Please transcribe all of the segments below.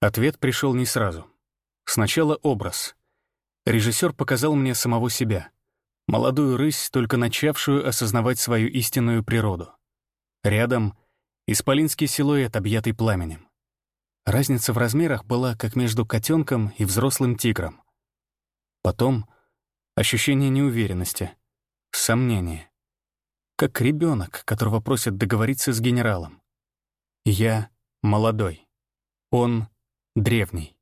Ответ пришел не сразу. Сначала образ. Режиссер показал мне самого себя. Молодую рысь, только начавшую осознавать свою истинную природу. Рядом — исполинский силуэт, объятый пламенем. Разница в размерах была как между котенком и взрослым тигром. Потом — ощущение неуверенности, сомнения. Как ребенок, которого просят договориться с генералом. Я молодой. Он древний.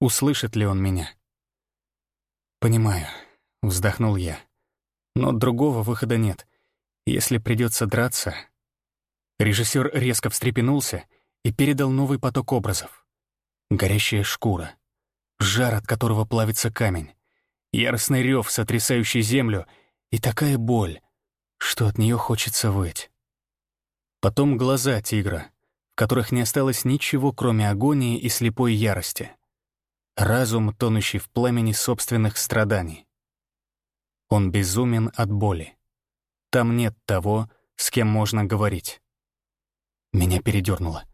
Услышит ли он меня? «Понимаю», — вздохнул я. «Но другого выхода нет. Если придется драться...» Режиссер резко встрепенулся и передал новый поток образов. Горящая шкура, жар, от которого плавится камень, яростный рев, сотрясающий землю, и такая боль, что от нее хочется выть. Потом глаза тигра, которых не осталось ничего, кроме агонии и слепой ярости. Разум, тонущий в пламени собственных страданий. Он безумен от боли. Там нет того, с кем можно говорить. Меня передернуло.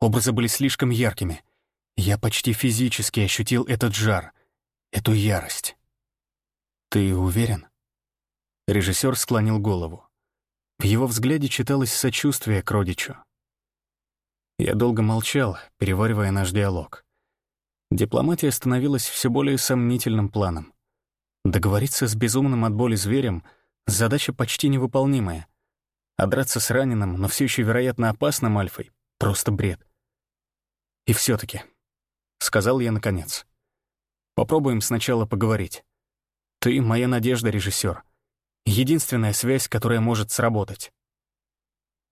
Образы были слишком яркими. Я почти физически ощутил этот жар, эту ярость. «Ты уверен?» Режиссер склонил голову. В его взгляде читалось сочувствие к родичу. Я долго молчал, переваривая наш диалог. Дипломатия становилась все более сомнительным планом. Договориться с безумным от боли зверем — задача почти невыполнимая. А драться с раненым, но все еще вероятно опасным альфой — просто бред. И все таки сказал я наконец, — попробуем сначала поговорить. Ты — моя надежда, режиссер. Единственная связь, которая может сработать.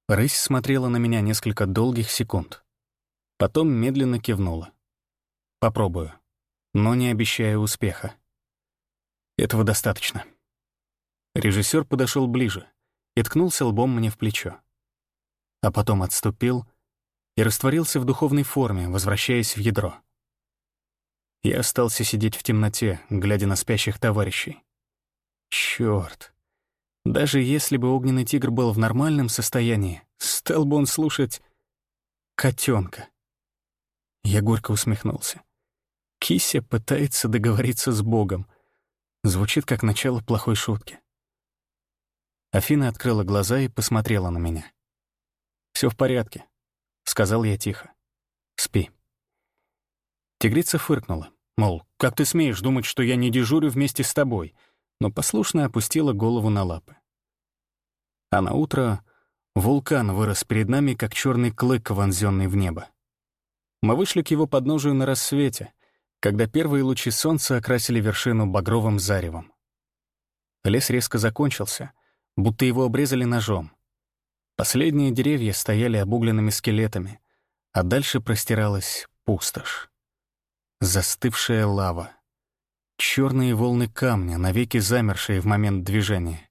Рысь смотрела на меня несколько долгих секунд. Потом медленно кивнула. Попробую, но не обещаю успеха. Этого достаточно. Режиссер подошел ближе и ткнулся лбом мне в плечо. А потом отступил и растворился в духовной форме, возвращаясь в ядро. Я остался сидеть в темноте, глядя на спящих товарищей. Чёрт. Даже если бы огненный тигр был в нормальном состоянии, стал бы он слушать котенка. Я горько усмехнулся. Кися пытается договориться с Богом. Звучит как начало плохой шутки. Афина открыла глаза и посмотрела на меня. Все в порядке», — сказал я тихо. «Спи». Тигрица фыркнула, мол, «Как ты смеешь думать, что я не дежурю вместе с тобой?» Но послушно опустила голову на лапы. А на утро вулкан вырос перед нами, как черный клык, вонзенный в небо. Мы вышли к его подножию на рассвете, когда первые лучи солнца окрасили вершину багровым заревом. Лес резко закончился, будто его обрезали ножом. Последние деревья стояли обугленными скелетами, а дальше простиралась пустошь. Застывшая лава. Черные волны камня, навеки замершие в момент движения.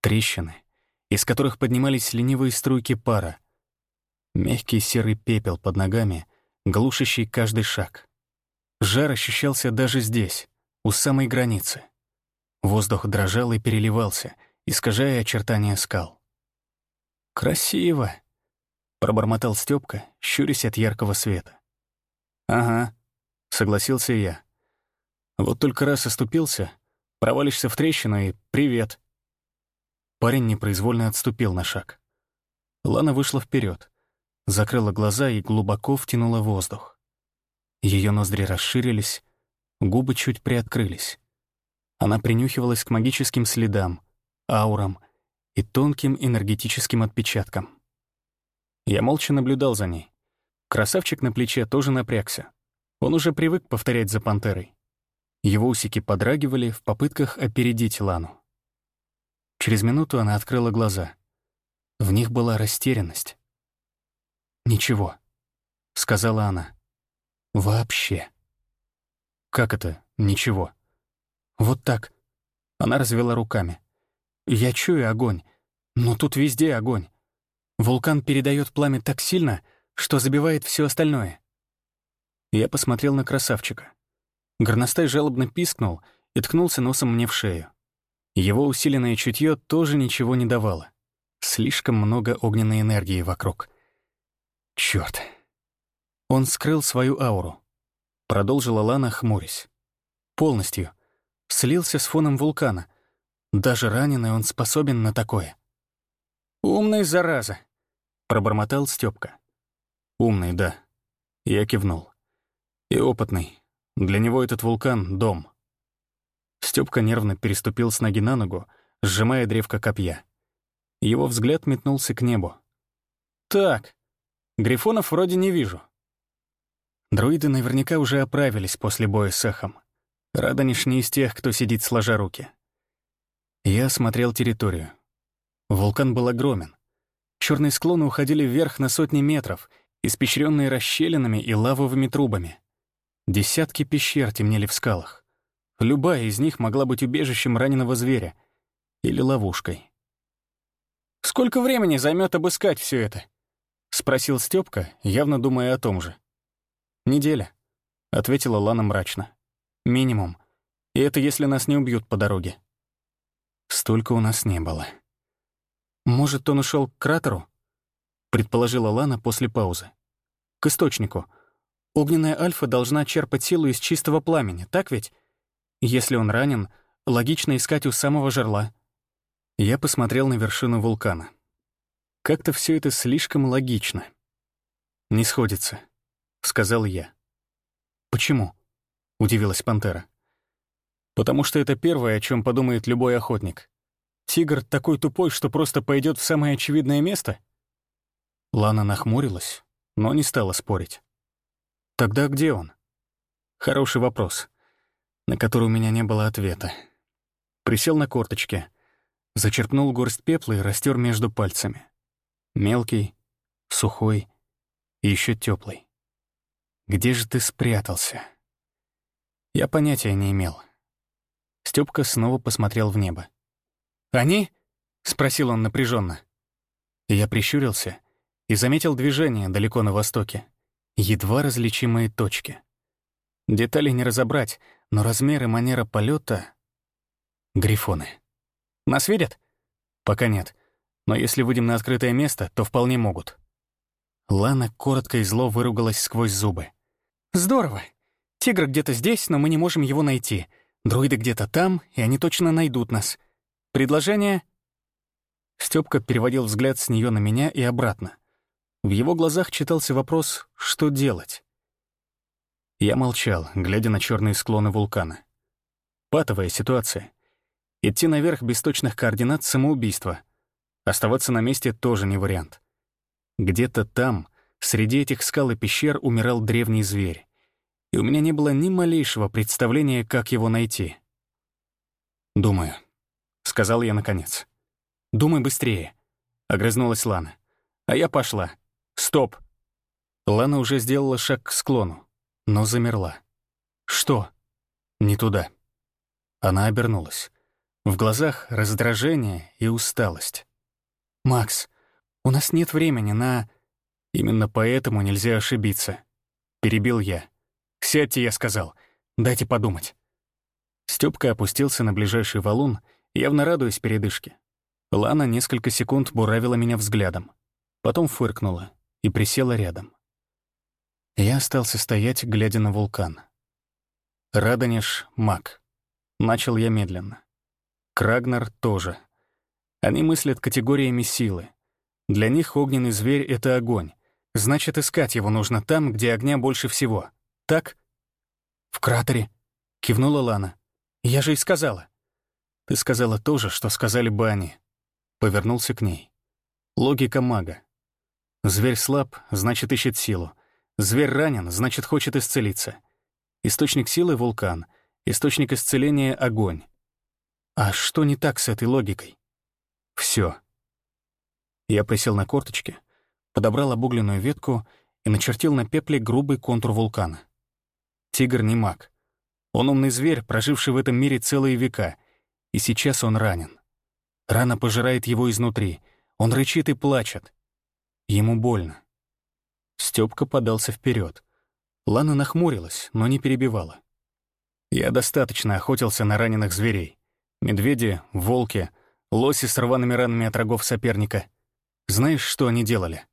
Трещины, из которых поднимались ленивые струйки пара. Мягкий серый пепел под ногами, глушащий каждый шаг. Жар ощущался даже здесь, у самой границы. Воздух дрожал и переливался, искажая очертания скал. «Красиво!» — пробормотал Стёпка, щурясь от яркого света. «Ага», — согласился я. «Вот только раз оступился, провалишься в трещину и привет». Парень непроизвольно отступил на шаг. Лана вышла вперед, закрыла глаза и глубоко втянула воздух. Ее ноздри расширились, губы чуть приоткрылись. Она принюхивалась к магическим следам, аурам и тонким энергетическим отпечаткам. Я молча наблюдал за ней. Красавчик на плече тоже напрягся. Он уже привык повторять за пантерой. Его усики подрагивали в попытках опередить Лану. Через минуту она открыла глаза. В них была растерянность. «Ничего», — сказала она. Вообще. Как это «ничего»? Вот так. Она развела руками. Я чую огонь, но тут везде огонь. Вулкан передает пламя так сильно, что забивает все остальное. Я посмотрел на красавчика. Горностай жалобно пискнул и ткнулся носом мне в шею. Его усиленное чутье тоже ничего не давало. Слишком много огненной энергии вокруг. Чёрт. Он скрыл свою ауру. Продолжила Лана, хмурясь. Полностью. Слился с фоном вулкана. Даже раненый он способен на такое. «Умный, зараза!» — пробормотал Стёпка. «Умный, да». Я кивнул. «И опытный. Для него этот вулкан — дом». Стёпка нервно переступил с ноги на ногу, сжимая древко копья. Его взгляд метнулся к небу. «Так, грифонов вроде не вижу». Друиды наверняка уже оправились после боя с эхом. Радониш не из тех, кто сидит сложа руки. Я осмотрел территорию. Вулкан был огромен. Черные склоны уходили вверх на сотни метров, испещренные расщелинами и лавовыми трубами. Десятки пещер темнели в скалах. Любая из них могла быть убежищем раненого зверя или ловушкой. «Сколько времени займет обыскать все это?» — спросил Степка, явно думая о том же. «Неделя», — ответила Лана мрачно. «Минимум. И это если нас не убьют по дороге». Столько у нас не было. «Может, он ушел к кратеру?» — предположила Лана после паузы. «К источнику. Огненная альфа должна черпать силу из чистого пламени, так ведь? Если он ранен, логично искать у самого жерла». Я посмотрел на вершину вулкана. Как-то все это слишком логично. «Не сходится», — сказал я. «Почему?» — удивилась пантера. «Потому что это первое, о чем подумает любой охотник. Тигр такой тупой, что просто пойдет в самое очевидное место?» Лана нахмурилась, но не стала спорить. «Тогда где он?» Хороший вопрос, на который у меня не было ответа. Присел на корточки, зачерпнул горсть пепла и растер между пальцами. Мелкий, сухой и еще теплый. Где же ты спрятался?» Я понятия не имел. Стёпка снова посмотрел в небо. «Они?» — спросил он напряженно. Я прищурился и заметил движение далеко на востоке. Едва различимые точки. Детали не разобрать, но размер и манера полета Грифоны. «Нас видят?» «Пока нет. Но если выйдем на открытое место, то вполне могут». Лана коротко и зло выругалась сквозь зубы. «Здорово. Тигр где-то здесь, но мы не можем его найти. Друиды где-то там, и они точно найдут нас. Предложение?» Стёпка переводил взгляд с неё на меня и обратно. В его глазах читался вопрос «что делать?». Я молчал, глядя на чёрные склоны вулкана. Патовая ситуация. Идти наверх без точных координат — самоубийство. Оставаться на месте тоже не вариант. Где-то там — Среди этих скал и пещер умирал древний зверь, и у меня не было ни малейшего представления, как его найти. «Думаю», — сказал я наконец. «Думай быстрее», — огрызнулась Лана. А я пошла. «Стоп!» Лана уже сделала шаг к склону, но замерла. «Что?» «Не туда». Она обернулась. В глазах раздражение и усталость. «Макс, у нас нет времени на...» Именно поэтому нельзя ошибиться. Перебил я. «Сядьте», — я сказал. «Дайте подумать». Стёпка опустился на ближайший валун, явно радуясь передышке. Лана несколько секунд буравила меня взглядом. Потом фыркнула и присела рядом. Я остался стоять, глядя на вулкан. Радонеж — маг. Начал я медленно. Крагнар тоже. Они мыслят категориями силы. Для них огненный зверь — это огонь, Значит, искать его нужно там, где огня больше всего. Так? В кратере, кивнула Лана. Я же и сказала. Ты сказала то же, что сказали бы они. Повернулся к ней. Логика мага. Зверь слаб, значит, ищет силу. Зверь ранен, значит, хочет исцелиться. Источник силы — вулкан. Источник исцеления — огонь. А что не так с этой логикой? Все. Я присел на корточки — подобрал обугленную ветку и начертил на пепле грубый контур вулкана. Тигр не маг. Он умный зверь, проживший в этом мире целые века, и сейчас он ранен. Рана пожирает его изнутри, он рычит и плачет. Ему больно. Стёпка подался вперед. Лана нахмурилась, но не перебивала. Я достаточно охотился на раненых зверей. Медведи, волки, лоси с рваными ранами от рогов соперника. Знаешь, что они делали?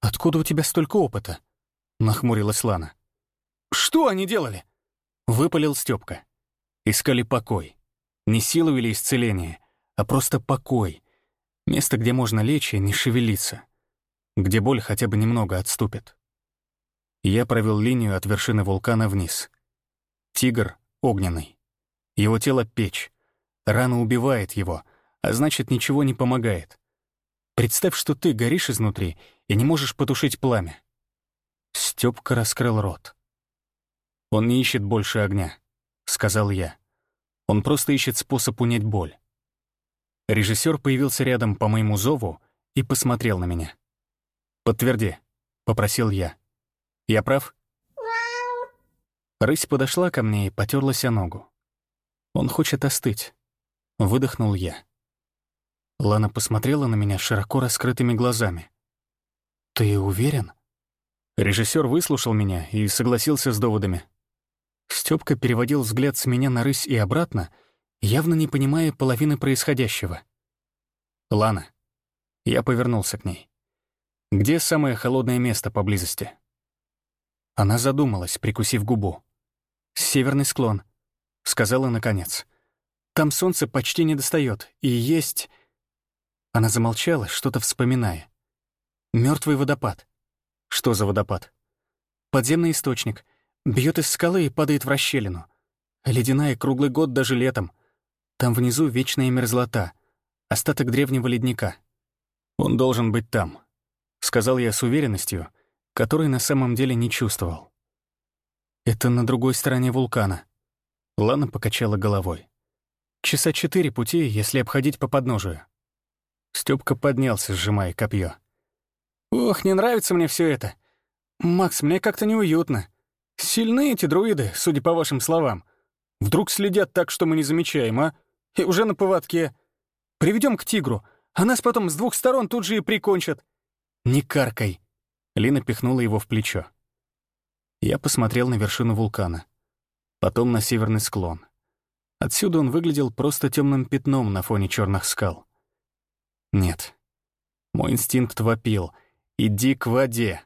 «Откуда у тебя столько опыта?» — нахмурилась Лана. «Что они делали?» — выпалил Стёпка. Искали покой. Не силу или исцеление, а просто покой. Место, где можно лечь и не шевелиться. Где боль хотя бы немного отступит. Я провел линию от вершины вулкана вниз. Тигр огненный. Его тело — печь. Рана убивает его, а значит, ничего не помогает. Представь, что ты горишь изнутри и не можешь потушить пламя. Стёпка раскрыл рот. «Он не ищет больше огня», — сказал я. «Он просто ищет способ унять боль». Режиссер появился рядом по моему зову и посмотрел на меня. «Подтверди», — попросил я. «Я прав?» Рысь подошла ко мне и потерлась о ногу. «Он хочет остыть», — выдохнул я. Лана посмотрела на меня широко раскрытыми глазами. «Ты уверен?» Режиссер выслушал меня и согласился с доводами. Стёпка переводил взгляд с меня на рысь и обратно, явно не понимая половины происходящего. «Лана». Я повернулся к ней. «Где самое холодное место поблизости?» Она задумалась, прикусив губу. «Северный склон», — сказала наконец. «Там солнце почти не достает, и есть...» Она замолчала, что-то вспоминая. Мертвый водопад». «Что за водопад?» «Подземный источник. Бьет из скалы и падает в расщелину. Ледяная круглый год даже летом. Там внизу вечная мерзлота. Остаток древнего ледника. Он должен быть там», — сказал я с уверенностью, которой на самом деле не чувствовал. «Это на другой стороне вулкана». Лана покачала головой. «Часа четыре пути, если обходить по подножию». Стёпка поднялся, сжимая копье. «Ох, не нравится мне все это. Макс, мне как-то неуютно. Сильны эти друиды, судя по вашим словам. Вдруг следят так, что мы не замечаем, а? И уже на поводке. Приведем к тигру, а нас потом с двух сторон тут же и прикончат». «Не каркай!» Лина пихнула его в плечо. Я посмотрел на вершину вулкана. Потом на северный склон. Отсюда он выглядел просто темным пятном на фоне черных скал. Нет. Мой инстинкт вопил — «Иди к воде».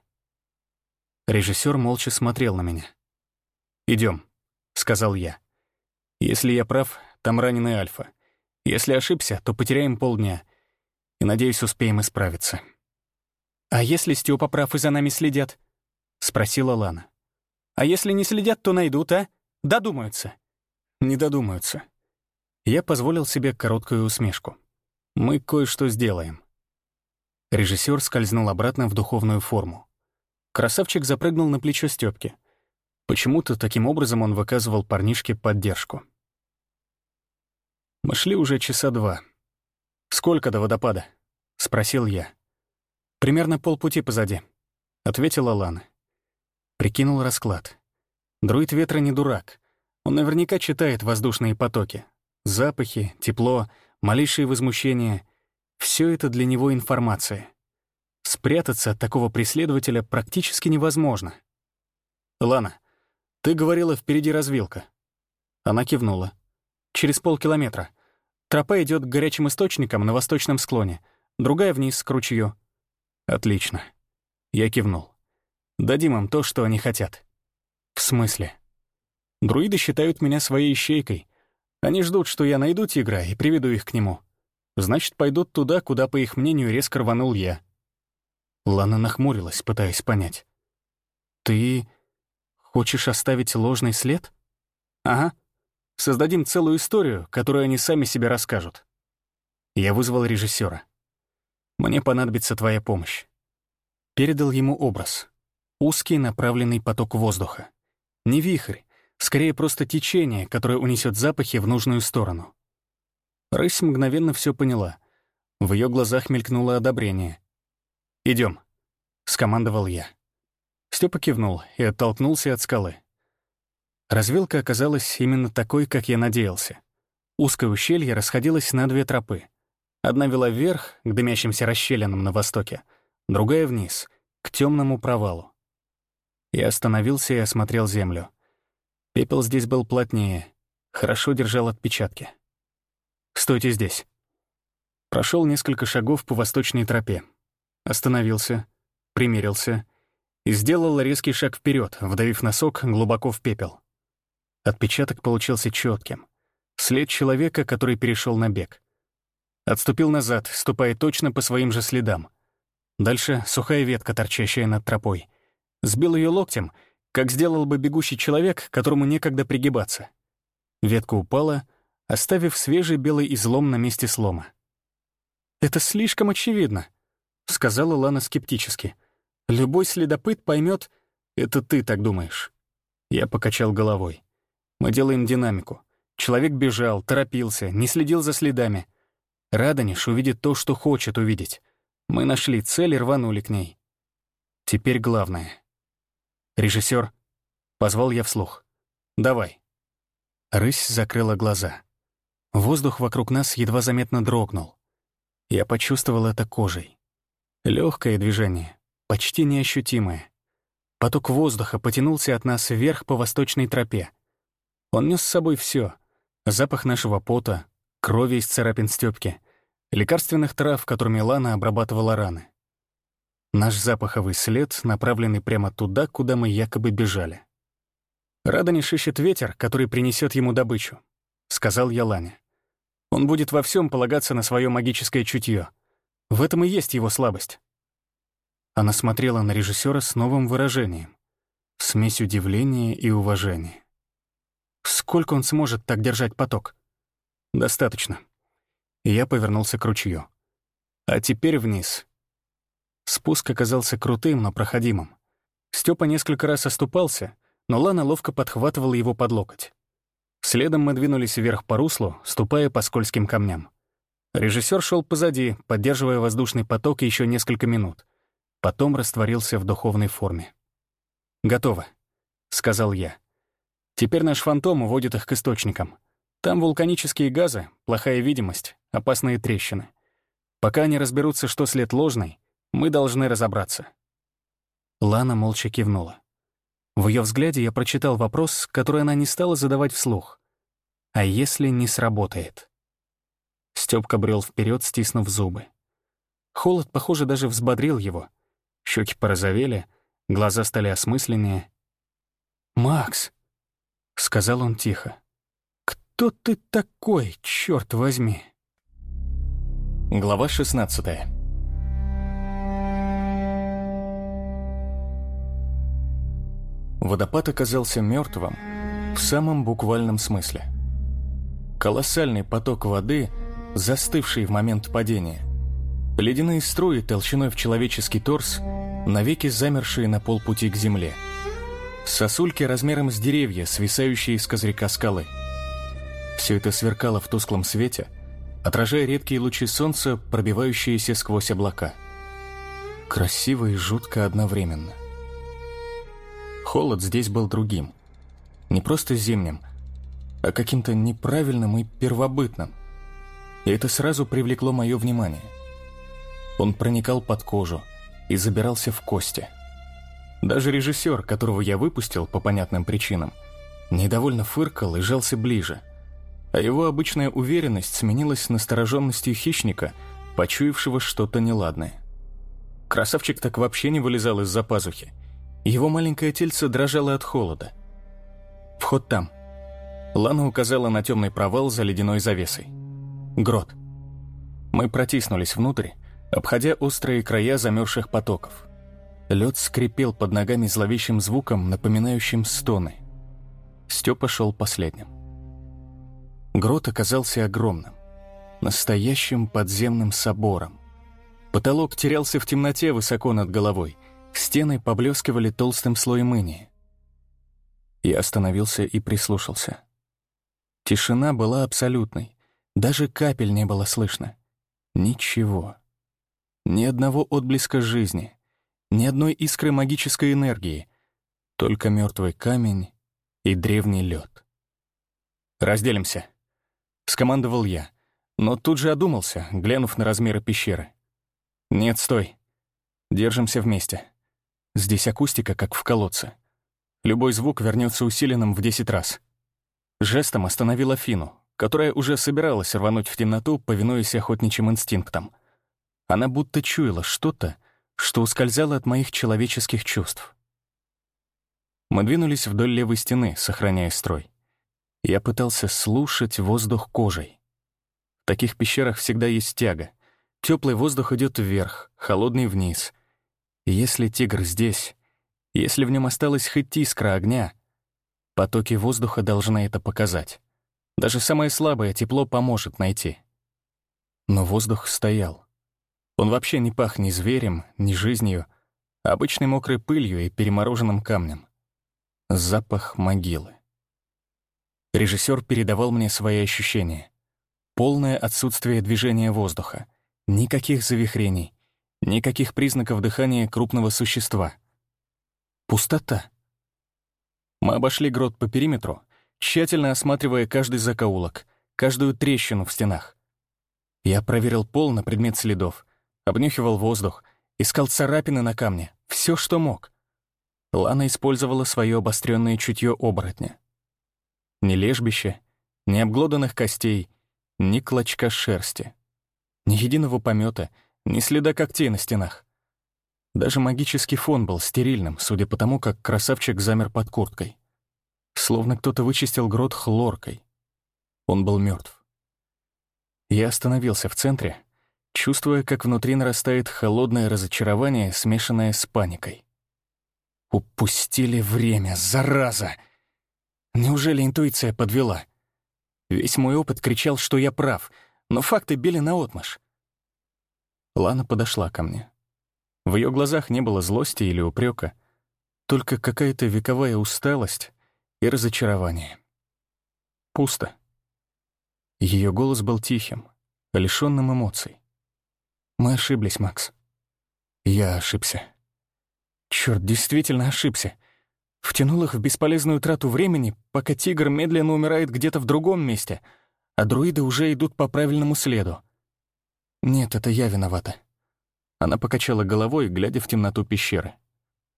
Режиссер молча смотрел на меня. Идем, сказал я. «Если я прав, там раненый Альфа. Если ошибся, то потеряем полдня. И, надеюсь, успеем исправиться». «А если Степа прав и за нами следят?» — спросила Лана. «А если не следят, то найдут, а? Додумаются». «Не додумаются». Я позволил себе короткую усмешку. «Мы кое-что сделаем». Режиссер скользнул обратно в духовную форму. Красавчик запрыгнул на плечо Стёпки. Почему-то таким образом он выказывал парнишке поддержку. Мы шли уже часа два. «Сколько до водопада?» — спросил я. «Примерно полпути позади», — ответила Лана. Прикинул расклад. Друид ветра не дурак. Он наверняка читает воздушные потоки. Запахи, тепло, малейшие возмущения — все это для него информация. Спрятаться от такого преследователя практически невозможно. «Лана, ты говорила, впереди развилка». Она кивнула. «Через полкилометра. Тропа идет к горячим источникам на восточном склоне, другая вниз, к ручью». «Отлично». Я кивнул. «Дадим им то, что они хотят». «В смысле?» «Друиды считают меня своей ищейкой. Они ждут, что я найду тигра и приведу их к нему. Значит, пойдут туда, куда, по их мнению, резко рванул я. Лана нахмурилась, пытаясь понять. «Ты хочешь оставить ложный след?» «Ага. Создадим целую историю, которую они сами себе расскажут». Я вызвал режиссера. «Мне понадобится твоя помощь». Передал ему образ. Узкий направленный поток воздуха. Не вихрь, скорее просто течение, которое унесет запахи в нужную сторону. Рысь мгновенно все поняла. В ее глазах мелькнуло одобрение. Идем, скомандовал я. Степа кивнул и оттолкнулся от скалы. Развилка оказалась именно такой, как я надеялся. Узкое ущелье расходилось на две тропы. Одна вела вверх, к дымящимся расщелинам на востоке, другая — вниз, к темному провалу. Я остановился и осмотрел землю. Пепел здесь был плотнее, хорошо держал отпечатки. «Стойте здесь». Прошел несколько шагов по восточной тропе. Остановился, примерился и сделал резкий шаг вперед, вдавив носок глубоко в пепел. Отпечаток получился четким. След человека, который перешел на бег. Отступил назад, ступая точно по своим же следам. Дальше сухая ветка, торчащая над тропой. Сбил ее локтем, как сделал бы бегущий человек, которому некогда пригибаться. Ветка упала, оставив свежий белый излом на месте слома. «Это слишком очевидно», — сказала Лана скептически. «Любой следопыт поймет, это ты так думаешь». Я покачал головой. «Мы делаем динамику. Человек бежал, торопился, не следил за следами. Радониш увидит то, что хочет увидеть. Мы нашли цель и рванули к ней. Теперь главное. Режиссер, позвал я вслух. Давай. Рысь закрыла глаза. Воздух вокруг нас едва заметно дрогнул. Я почувствовал это кожей. Легкое движение, почти неощутимое. Поток воздуха потянулся от нас вверх по восточной тропе. Он нес с собой все: запах нашего пота, крови из царапин Стёпки, лекарственных трав, которыми Лана обрабатывала раны. Наш запаховый след, направленный прямо туда, куда мы якобы бежали. Радониш ищет ветер, который принесет ему добычу, — сказал я Лане. Он будет во всем полагаться на свое магическое чутье. В этом и есть его слабость. Она смотрела на режиссера с новым выражением, смесь удивления и уважения. Сколько он сможет так держать поток? Достаточно. Я повернулся к ручью. А теперь вниз. Спуск оказался крутым, но проходимым. Степа несколько раз оступался, но Лана ловко подхватывала его под локоть. Следом мы двинулись вверх по руслу, ступая по скользким камням. Режиссер шел позади, поддерживая воздушный поток еще несколько минут. Потом растворился в духовной форме. «Готово», — сказал я. «Теперь наш фантом уводит их к источникам. Там вулканические газы, плохая видимость, опасные трещины. Пока они разберутся, что след ложный, мы должны разобраться». Лана молча кивнула. В ее взгляде я прочитал вопрос, который она не стала задавать вслух. «А если не сработает?» Стёпка брел вперед, стиснув зубы. Холод, похоже, даже взбодрил его. Щеки порозовели, глаза стали осмысленнее. «Макс!» — сказал он тихо. «Кто ты такой, черт возьми?» Глава шестнадцатая. Водопад оказался мертвым в самом буквальном смысле. Колоссальный поток воды, застывший в момент падения. Ледяные струи толщиной в человеческий торс, навеки замершие на полпути к земле. Сосульки размером с деревья, свисающие из козырька скалы. Все это сверкало в тусклом свете, отражая редкие лучи солнца, пробивающиеся сквозь облака. Красиво и жутко одновременно — Холод здесь был другим. Не просто зимним, а каким-то неправильным и первобытным. И это сразу привлекло мое внимание. Он проникал под кожу и забирался в кости. Даже режиссер, которого я выпустил по понятным причинам, недовольно фыркал и жался ближе, а его обычная уверенность сменилась настороженностью хищника, почуявшего что-то неладное. Красавчик так вообще не вылезал из-за пазухи, его маленькое тельце дрожало от холода. «Вход там». Лана указала на темный провал за ледяной завесой. «Грот». Мы протиснулись внутрь, обходя острые края замерзших потоков. Лед скрипел под ногами зловещим звуком, напоминающим стоны. Степа шел последним. Грот оказался огромным, настоящим подземным собором. Потолок терялся в темноте высоко над головой — Стены поблескивали толстым слоем инии. Я остановился и прислушался. Тишина была абсолютной. Даже капель не было слышно. Ничего. Ни одного отблеска жизни. Ни одной искры магической энергии. Только мертвый камень и древний лед. «Разделимся», — скомандовал я, но тут же одумался, глянув на размеры пещеры. «Нет, стой. Держимся вместе». Здесь акустика, как в колодце. Любой звук вернется усиленным в 10 раз. Жестом остановила Фину, которая уже собиралась рвануть в темноту, повинуясь охотничьим инстинктам. Она будто чуяла что-то, что ускользало от моих человеческих чувств. Мы двинулись вдоль левой стены, сохраняя строй. Я пытался слушать воздух кожей. В таких пещерах всегда есть тяга. Теплый воздух идет вверх, холодный вниз. И если тигр здесь, если в нем осталась хоть искра огня, потоки воздуха должны это показать. Даже самое слабое тепло поможет найти. Но воздух стоял. Он вообще не пах ни зверем, ни жизнью, а обычной мокрой пылью и перемороженным камнем. Запах могилы. Режиссер передавал мне свои ощущения. Полное отсутствие движения воздуха, никаких завихрений, никаких признаков дыхания крупного существа. Пустота. Мы обошли грот по периметру, тщательно осматривая каждый закоулок, каждую трещину в стенах. Я проверил пол на предмет следов, обнюхивал воздух, искал царапины на камне, все, что мог. Лана использовала свое обостренное чутье оборотня. Ни лежбища, ни обглоданных костей, ни клочка шерсти, ни единого помета, ни следа когтей на стенах. Даже магический фон был стерильным, судя по тому, как красавчик замер под курткой. Словно кто-то вычистил грот хлоркой. Он был мертв. Я остановился в центре, чувствуя, как внутри нарастает холодное разочарование, смешанное с паникой. Упустили время, зараза! Неужели интуиция подвела? Весь мой опыт кричал, что я прав, но факты били наотмашь. Лана подошла ко мне. В ее глазах не было злости или упрека, только какая-то вековая усталость и разочарование. Пусто. Ее голос был тихим, лишенным эмоций. Мы ошиблись, Макс. Я ошибся. Черт, действительно ошибся. Втянул их в бесполезную трату времени, пока тигр медленно умирает где-то в другом месте, а друиды уже идут по правильному следу. Нет, это я виновата. Она покачала головой, глядя в темноту пещеры.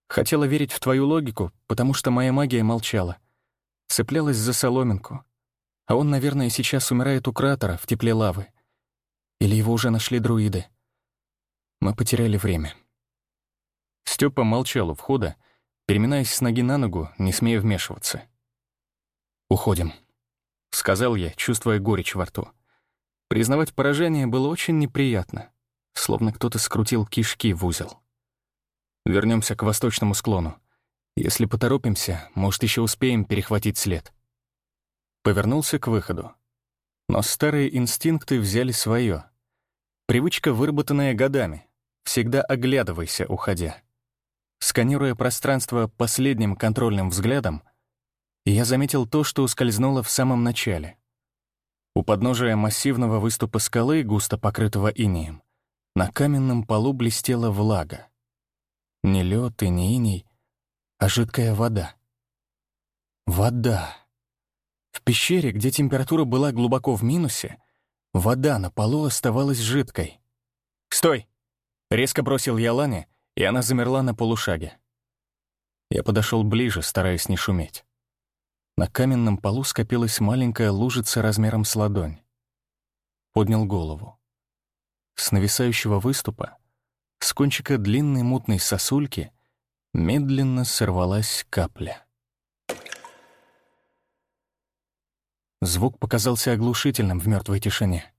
Хотела верить в твою логику, потому что моя магия молчала. Цеплялась за соломинку. А он, наверное, сейчас умирает у кратера в тепле лавы. Или его уже нашли друиды. Мы потеряли время. Степа молчал у входа, переминаясь с ноги на ногу, не смея вмешиваться. «Уходим», — сказал я, чувствуя горечь во рту. Признавать поражение было очень неприятно словно кто-то скрутил кишки в узел. Вернемся к восточному склону. Если поторопимся, может, еще успеем перехватить след. Повернулся к выходу. Но старые инстинкты взяли свое. Привычка, выработанная годами. Всегда оглядывайся, уходя. Сканируя пространство последним контрольным взглядом, я заметил то, что ускользнуло в самом начале. У подножия массивного выступа скалы, густо покрытого инеем, на каменном полу блестела влага. Не лед и не иней, а жидкая вода. Вода. В пещере, где температура была глубоко в минусе, вода на полу оставалась жидкой. «Стой!» — резко бросил я Лане, и она замерла на полушаге. Я подошел ближе, стараясь не шуметь. На каменном полу скопилась маленькая лужица размером с ладонь. Поднял голову. С нависающего выступа, с кончика длинной мутной сосульки, медленно сорвалась капля. Звук показался оглушительным в мертвой тишине.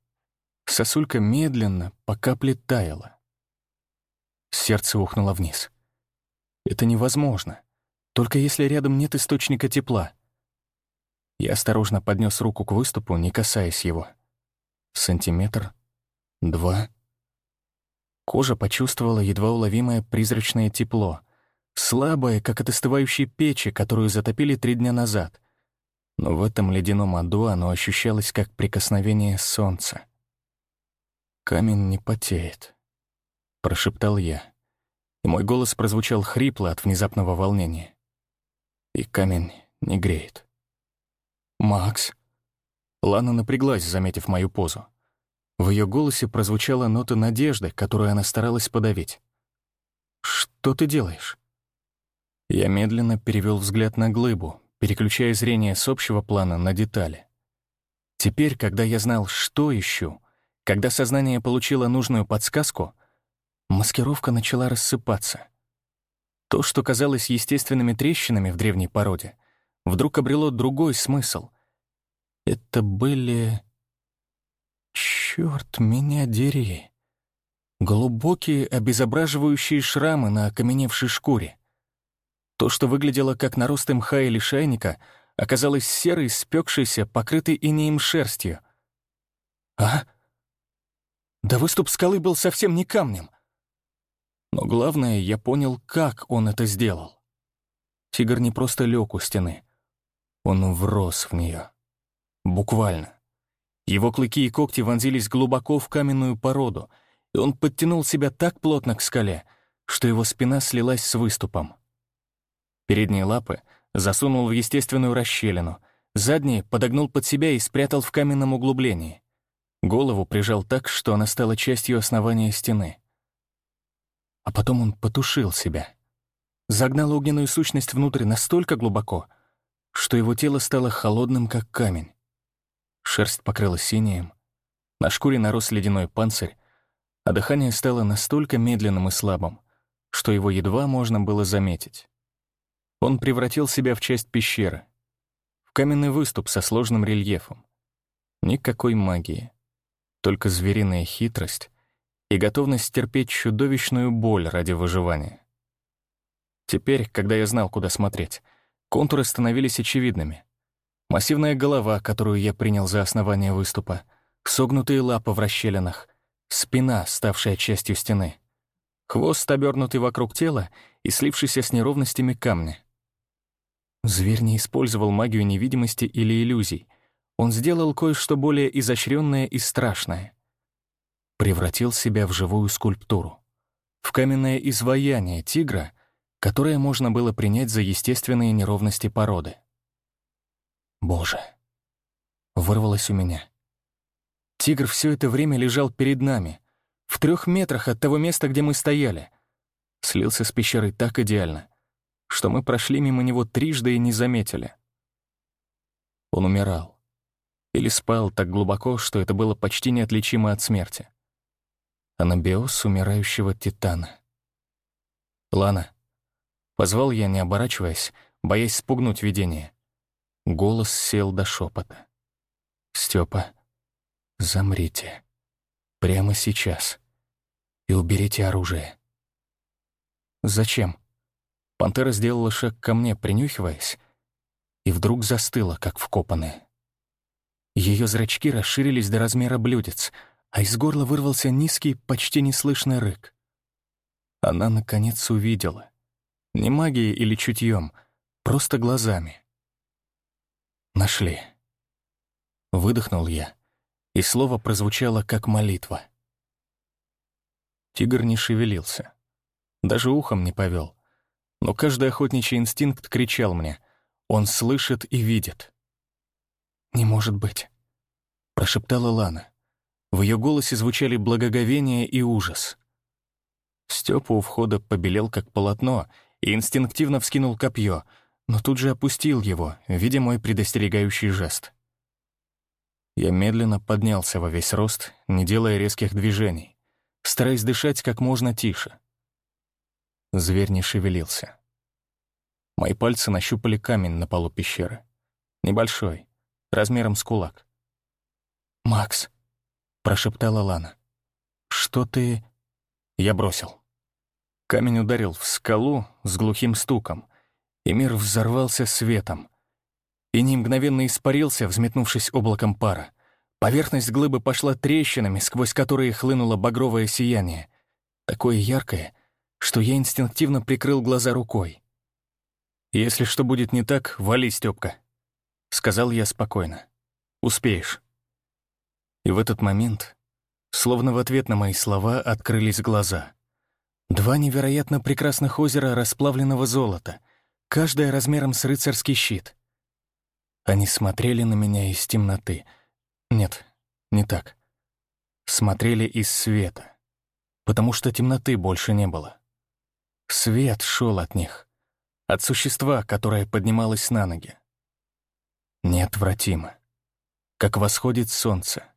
Сосулька медленно по капле таяла. Сердце ухнуло вниз. Это невозможно, только если рядом нет источника тепла. Я осторожно поднес руку к выступу, не касаясь его. Сантиметр, Два. Кожа почувствовала едва уловимое призрачное тепло, слабое, как от остывающей печи, которую затопили три дня назад. Но в этом ледяном аду оно ощущалось как прикосновение солнца. «Камень не потеет», — прошептал я, и мой голос прозвучал хрипло от внезапного волнения. «И камень не греет». «Макс?» Лана напряглась, заметив мою позу. В ее голосе прозвучала нота надежды, которую она старалась подавить. «Что ты делаешь?» Я медленно перевел взгляд на глыбу, переключая зрение с общего плана на детали. Теперь, когда я знал, что ищу, когда сознание получило нужную подсказку, маскировка начала рассыпаться. То, что казалось естественными трещинами в древней породе, вдруг обрело другой смысл. Это были... Черт меня дери. Глубокие обезображивающие шрамы на окаменевшей шкуре. То, что выглядело как нарост мха или шайника, оказалось серой, спекшейся, покрытой инеем шерстью. А? Да выступ скалы был совсем не камнем. Но главное, я понял, как он это сделал. Тигр не просто лег у стены. Он врос в нее. Буквально. Его клыки и когти вонзились глубоко в каменную породу, и он подтянул себя так плотно к скале, что его спина слилась с выступом. Передние лапы засунул в естественную расщелину, задние подогнул под себя и спрятал в каменном углублении. Голову прижал так, что она стала частью основания стены. А потом он потушил себя. Загнал огненную сущность внутрь настолько глубоко, что его тело стало холодным, как камень. Шерсть покрылась синим, на шкуре нарос ледяной панцирь, а дыхание стало настолько медленным и слабым, что его едва можно было заметить. Он превратил себя в часть пещеры, в каменный выступ со сложным рельефом. Никакой магии, только звериная хитрость и готовность терпеть чудовищную боль ради выживания. Теперь, когда я знал, куда смотреть, контуры становились очевидными. Массивная голова, которую я принял за основание выступа, согнутые лапы в расщелинах, спина, ставшая частью стены, хвост, обернутый вокруг тела и слившийся с неровностями камня. Зверь не использовал магию невидимости или иллюзий. Он сделал кое-что более изощренное и страшное — превратил себя в живую скульптуру, в каменное изваяние тигра, которое можно было принять за естественные неровности породы. Боже! Вырвалось у меня. Тигр все это время лежал перед нами, в трех метрах от того места, где мы стояли. Слился с пещерой так идеально, что мы прошли мимо него трижды и не заметили. Он умирал. Или спал так глубоко, что это было почти неотличимо от смерти анабиоз умирающего титана. «Лана», — позвал я, не оборачиваясь, боясь спугнуть видение. Голос сел до шепота. «Степа, замрите. Прямо сейчас. И уберите оружие». «Зачем?» Пантера сделала шаг ко мне, принюхиваясь, и вдруг застыла, как вкопанная. Ее зрачки расширились до размера блюдец — а из горла вырвался низкий, почти неслышный рык. Она, наконец, увидела. Не магией или чутьем, просто глазами. Нашли. Выдохнул я, и слово прозвучало как молитва. Тигр не шевелился. Даже ухом не повел. Но каждый охотничий инстинкт кричал мне. Он слышит и видит. «Не может быть», — прошептала Лана. В ее голосе звучали благоговение и ужас. Степа у входа побелел как полотно и инстинктивно вскинул копье, но тут же опустил его, видя мой предостерегающий жест. Я медленно поднялся во весь рост, не делая резких движений, стараясь дышать как можно тише. Зверь не шевелился. Мои пальцы нащупали камень на полу пещеры. Небольшой, размером с кулак. «Макс», — прошептала Лана. «Что ты...» Я бросил. Камень ударил в скалу с глухим стуком, и мир взорвался светом. И не мгновенно испарился, взметнувшись облаком пара. Поверхность глыбы пошла трещинами, сквозь которые хлынуло багровое сияние. Такое яркое, что я инстинктивно прикрыл глаза рукой. «Если что будет не так, вали, Стёпка», — сказал я спокойно. «Успеешь». И в этот момент, словно в ответ на мои слова, открылись глаза. Два невероятно прекрасных озера расплавленного золота, каждое размером с рыцарский щит. Они смотрели на меня из темноты. Нет, не так. Смотрели из света, потому что темноты больше не было. Свет шел от них, от существа, которое поднималось на ноги. Неотвратимо, как восходит солнце,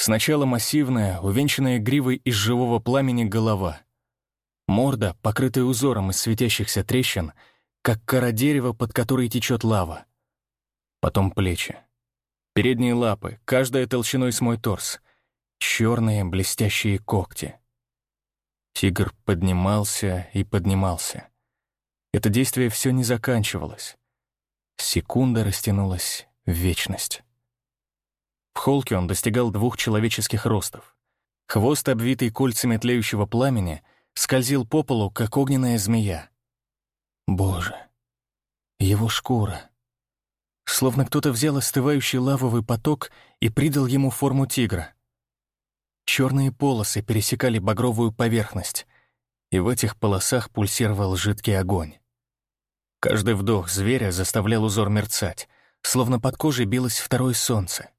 Сначала массивная, увенчанная гривой из живого пламени голова. Морда, покрытая узором из светящихся трещин, как кора дерева, под которой течет лава. Потом плечи. Передние лапы, каждая толщиной с мой торс. Черные блестящие когти. Тигр поднимался и поднимался. Это действие все не заканчивалось. Секунда растянулась в вечность. В холке он достигал двух человеческих ростов. Хвост, обвитый кольцами тлеющего пламени, скользил по полу, как огненная змея. Боже, его шкура. Словно кто-то взял остывающий лавовый поток и придал ему форму тигра. Черные полосы пересекали багровую поверхность, и в этих полосах пульсировал жидкий огонь. Каждый вдох зверя заставлял узор мерцать, словно под кожей билось второе солнце.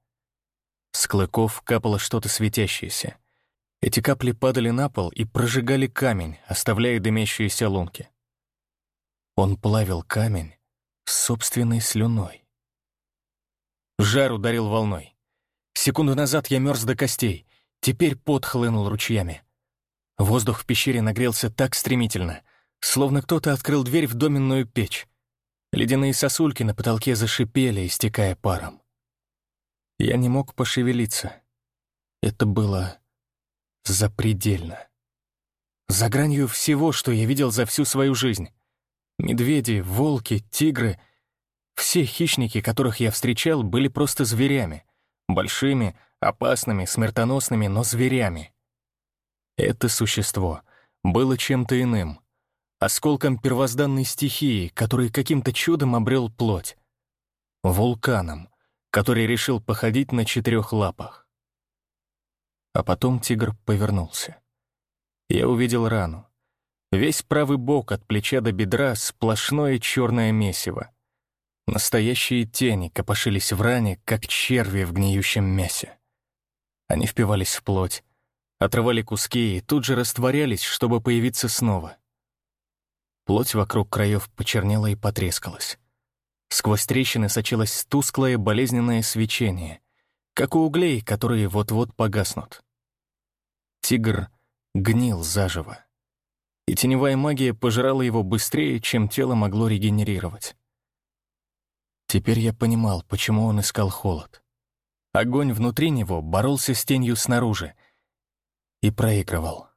С клыков капало что-то светящееся. Эти капли падали на пол и прожигали камень, оставляя дымящиеся лунки. Он плавил камень собственной слюной. Жар ударил волной. Секунду назад я мерз до костей, теперь пот хлынул ручьями. Воздух в пещере нагрелся так стремительно, словно кто-то открыл дверь в доменную печь. Ледяные сосульки на потолке зашипели, истекая паром. Я не мог пошевелиться. Это было запредельно. За гранью всего, что я видел за всю свою жизнь. Медведи, волки, тигры — все хищники, которых я встречал, были просто зверями. Большими, опасными, смертоносными, но зверями. Это существо было чем-то иным. Осколком первозданной стихии, который каким-то чудом обрел плоть. Вулканом, который решил походить на четырех лапах. А потом тигр повернулся. Я увидел рану. Весь правый бок от плеча до бедра — сплошное черное месиво. Настоящие тени копошились в ране, как черви в гниющем мясе. Они впивались в плоть, отрывали куски и тут же растворялись, чтобы появиться снова. Плоть вокруг краев почернела и потрескалась. Сквозь трещины сочилось тусклое болезненное свечение, как у углей, которые вот-вот погаснут. Тигр гнил заживо, и теневая магия пожирала его быстрее, чем тело могло регенерировать. Теперь я понимал, почему он искал холод. Огонь внутри него боролся с тенью снаружи и проигрывал.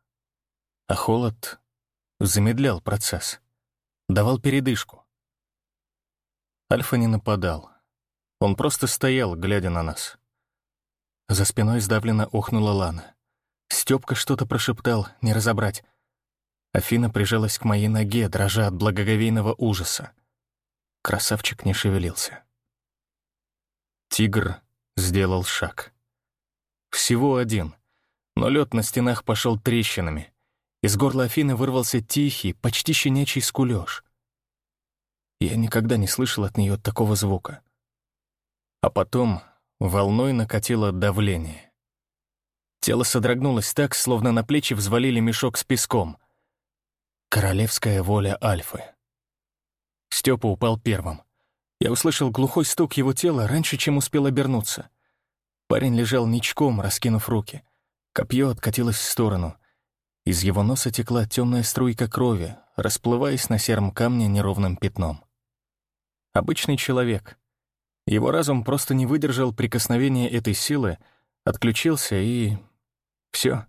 А холод замедлял процесс, давал передышку. Альфа не нападал. Он просто стоял, глядя на нас. За спиной сдавленно охнула Лана. Стёпка что-то прошептал, не разобрать. Афина прижалась к моей ноге, дрожа от благоговейного ужаса. Красавчик не шевелился. Тигр сделал шаг. Всего один, но лед на стенах пошел трещинами. Из горла Афины вырвался тихий, почти щенячий скулёж. Я никогда не слышал от нее такого звука. А потом волной накатило давление. Тело содрогнулось так, словно на плечи взвалили мешок с песком. Королевская воля Альфы. Степа упал первым. Я услышал глухой стук его тела раньше, чем успел обернуться. Парень лежал ничком, раскинув руки. Копье откатилось в сторону. Из его носа текла темная струйка крови, расплываясь на сером камне неровным пятном. Обычный человек. Его разум просто не выдержал прикосновения этой силы, отключился и... все.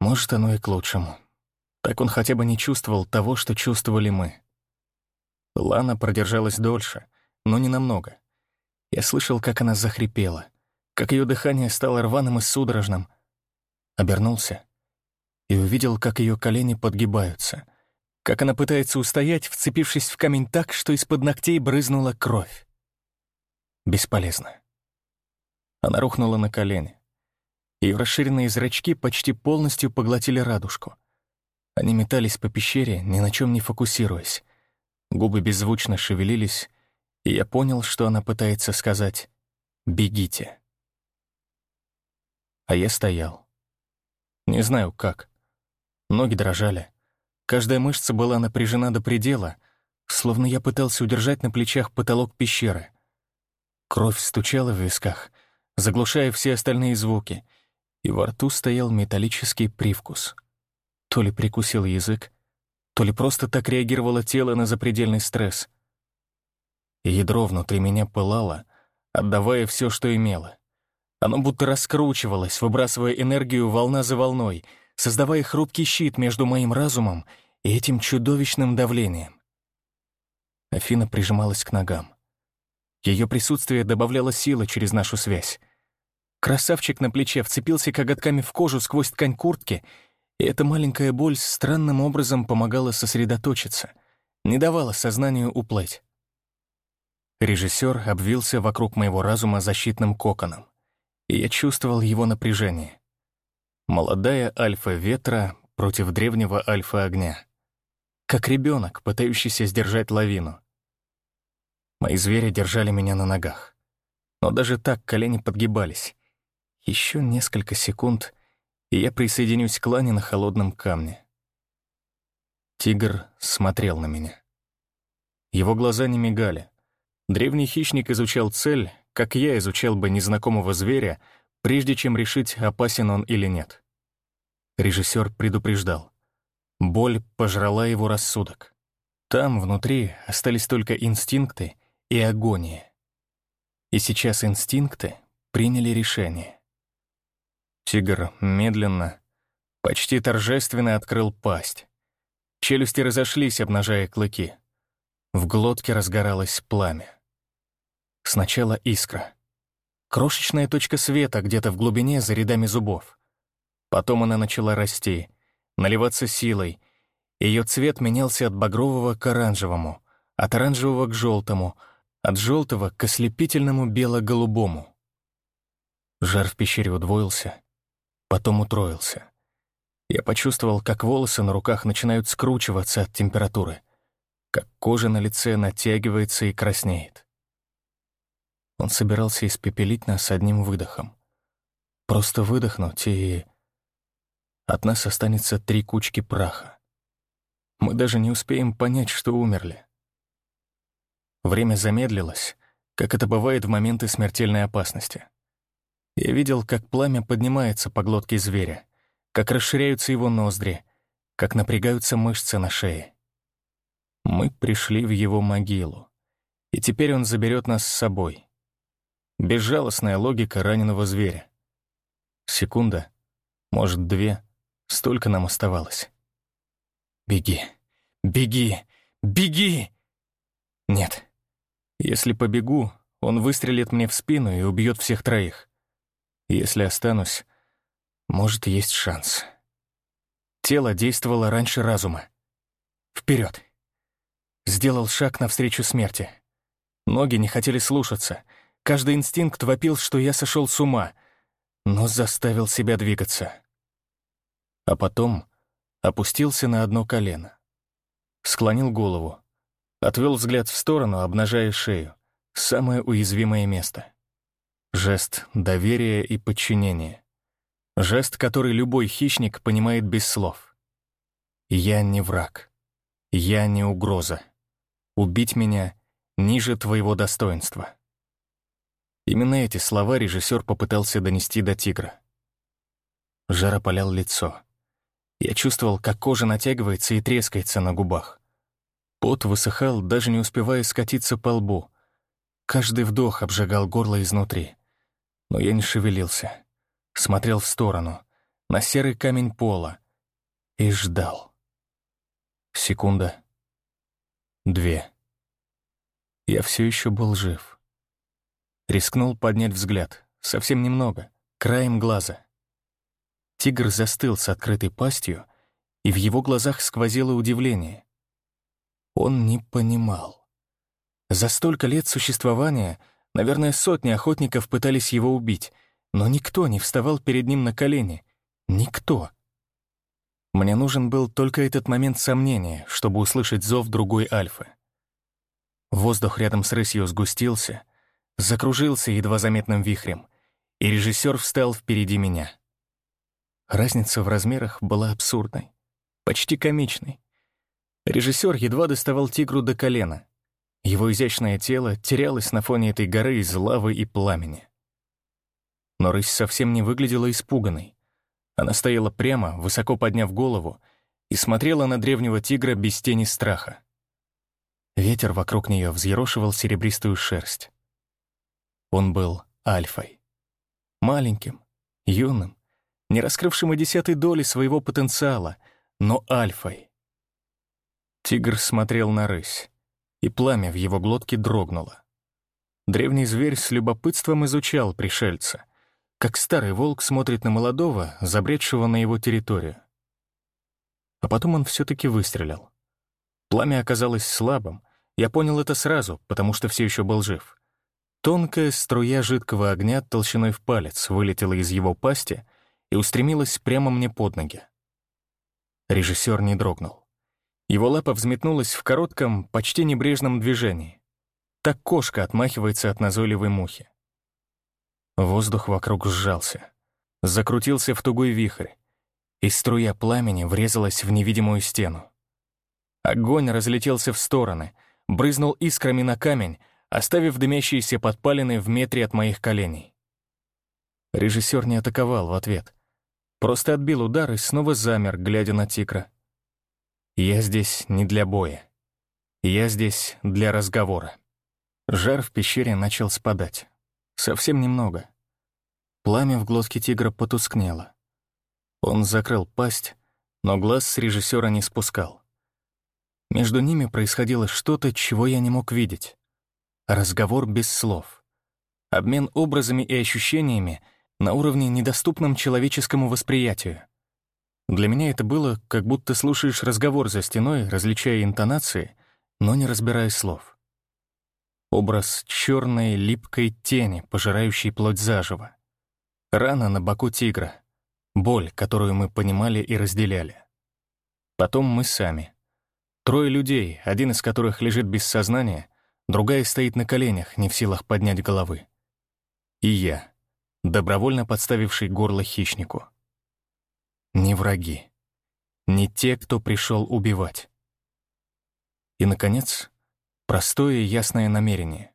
Может, оно и к лучшему. Так он хотя бы не чувствовал того, что чувствовали мы. Лана продержалась дольше, но не намного. Я слышал, как она захрипела, как ее дыхание стало рваным и судорожным. Обернулся и увидел, как ее колени подгибаются — как она пытается устоять, вцепившись в камень так, что из-под ногтей брызнула кровь. Бесполезно. Она рухнула на колени. Ее расширенные зрачки почти полностью поглотили радужку. Они метались по пещере, ни на чем не фокусируясь. Губы беззвучно шевелились, и я понял, что она пытается сказать «бегите». А я стоял. Не знаю как. Ноги дрожали. Каждая мышца была напряжена до предела, словно я пытался удержать на плечах потолок пещеры. Кровь стучала в висках, заглушая все остальные звуки, и во рту стоял металлический привкус. То ли прикусил язык, то ли просто так реагировало тело на запредельный стресс. Ядро внутри меня пылало, отдавая все, что имело. Оно будто раскручивалось, выбрасывая энергию волна за волной, создавая хрупкий щит между моим разумом и этим чудовищным давлением. Афина прижималась к ногам. Ее присутствие добавляло силы через нашу связь. Красавчик на плече вцепился коготками в кожу сквозь ткань куртки, и эта маленькая боль странным образом помогала сосредоточиться, не давала сознанию уплыть. Режиссер обвился вокруг моего разума защитным коконом, и я чувствовал его напряжение. Молодая альфа ветра против древнего альфа огня. Как ребенок, пытающийся сдержать лавину. Мои звери держали меня на ногах. Но даже так колени подгибались. Еще несколько секунд, и я присоединюсь к лане на холодном камне. Тигр смотрел на меня. Его глаза не мигали. Древний хищник изучал цель, как я изучал бы незнакомого зверя, прежде чем решить, опасен он или нет. Режиссер предупреждал. Боль пожрала его рассудок. Там, внутри, остались только инстинкты и агония. И сейчас инстинкты приняли решение. Тигр медленно, почти торжественно открыл пасть. Челюсти разошлись, обнажая клыки. В глотке разгоралось пламя. Сначала искра. Крошечная точка света где-то в глубине за рядами зубов. Потом она начала расти, наливаться силой. Ее цвет менялся от багрового к оранжевому, от оранжевого к желтому, от желтого к ослепительному бело-голубому. Жар в пещере удвоился, потом утроился. Я почувствовал, как волосы на руках начинают скручиваться от температуры, как кожа на лице натягивается и краснеет. Он собирался испепелить нас одним выдохом. Просто выдохнуть, и... От нас останется три кучки праха. Мы даже не успеем понять, что умерли. Время замедлилось, как это бывает в моменты смертельной опасности. Я видел, как пламя поднимается по глотке зверя, как расширяются его ноздри, как напрягаются мышцы на шее. Мы пришли в его могилу, и теперь он заберет нас с собой. Безжалостная логика раненого зверя. Секунда, может, две, столько нам оставалось. Беги, беги, беги! Нет. Если побегу, он выстрелит мне в спину и убьет всех троих. Если останусь, может, есть шанс. Тело действовало раньше разума. Вперед! Сделал шаг навстречу смерти. Ноги не хотели слушаться — Каждый инстинкт вопил, что я сошел с ума, но заставил себя двигаться. А потом опустился на одно колено. Склонил голову, отвел взгляд в сторону, обнажая шею, самое уязвимое место. Жест доверия и подчинения. Жест, который любой хищник понимает без слов. «Я не враг. Я не угроза. Убить меня ниже твоего достоинства». Именно эти слова режиссер попытался донести до тигра. Жар опалял лицо. Я чувствовал, как кожа натягивается и трескается на губах. Пот высыхал, даже не успевая скатиться по лбу. Каждый вдох обжигал горло изнутри. Но я не шевелился. Смотрел в сторону, на серый камень пола, и ждал. Секунда. Две. Я все еще был жив. Рискнул поднять взгляд. Совсем немного. Краем глаза. Тигр застыл с открытой пастью, и в его глазах сквозило удивление. Он не понимал. За столько лет существования, наверное, сотни охотников пытались его убить, но никто не вставал перед ним на колени. Никто. Мне нужен был только этот момент сомнения, чтобы услышать зов другой альфы. Воздух рядом с рысью сгустился — закружился едва заметным вихрем, и режиссер встал впереди меня. Разница в размерах была абсурдной, почти комичной. Режиссер едва доставал тигру до колена. Его изящное тело терялось на фоне этой горы из лавы и пламени. Но рысь совсем не выглядела испуганной. Она стояла прямо, высоко подняв голову, и смотрела на древнего тигра без тени страха. Ветер вокруг нее взъерошивал серебристую шерсть. Он был альфой. Маленьким, юным, не раскрывшим и десятой доли своего потенциала, но альфой. Тигр смотрел на рысь, и пламя в его глотке дрогнуло. Древний зверь с любопытством изучал пришельца, как старый волк смотрит на молодого, забредшего на его территорию. А потом он все-таки выстрелил. Пламя оказалось слабым, я понял это сразу, потому что все еще был жив. Тонкая струя жидкого огня толщиной в палец вылетела из его пасти и устремилась прямо мне под ноги. Режиссер не дрогнул. Его лапа взметнулась в коротком, почти небрежном движении. Так кошка отмахивается от назойливой мухи. Воздух вокруг сжался. Закрутился в тугой вихрь, и струя пламени врезалась в невидимую стену. Огонь разлетелся в стороны, брызнул искрами на камень, оставив дымящиеся подпалины в метре от моих коленей. Режиссер не атаковал в ответ. Просто отбил удар и снова замер, глядя на тигра. Я здесь не для боя. Я здесь для разговора. Жар в пещере начал спадать. Совсем немного. Пламя в глотке тигра потускнело. Он закрыл пасть, но глаз с режиссера не спускал. Между ними происходило что-то, чего я не мог видеть. Разговор без слов. Обмен образами и ощущениями на уровне, недоступном человеческому восприятию. Для меня это было, как будто слушаешь разговор за стеной, различая интонации, но не разбирая слов. Образ черной липкой тени, пожирающей плоть заживо. Рана на боку тигра. Боль, которую мы понимали и разделяли. Потом мы сами. Трое людей, один из которых лежит без сознания, другая стоит на коленях, не в силах поднять головы. И я, добровольно подставивший горло хищнику. Не враги. Не те, кто пришел убивать. И, наконец, простое ясное намерение.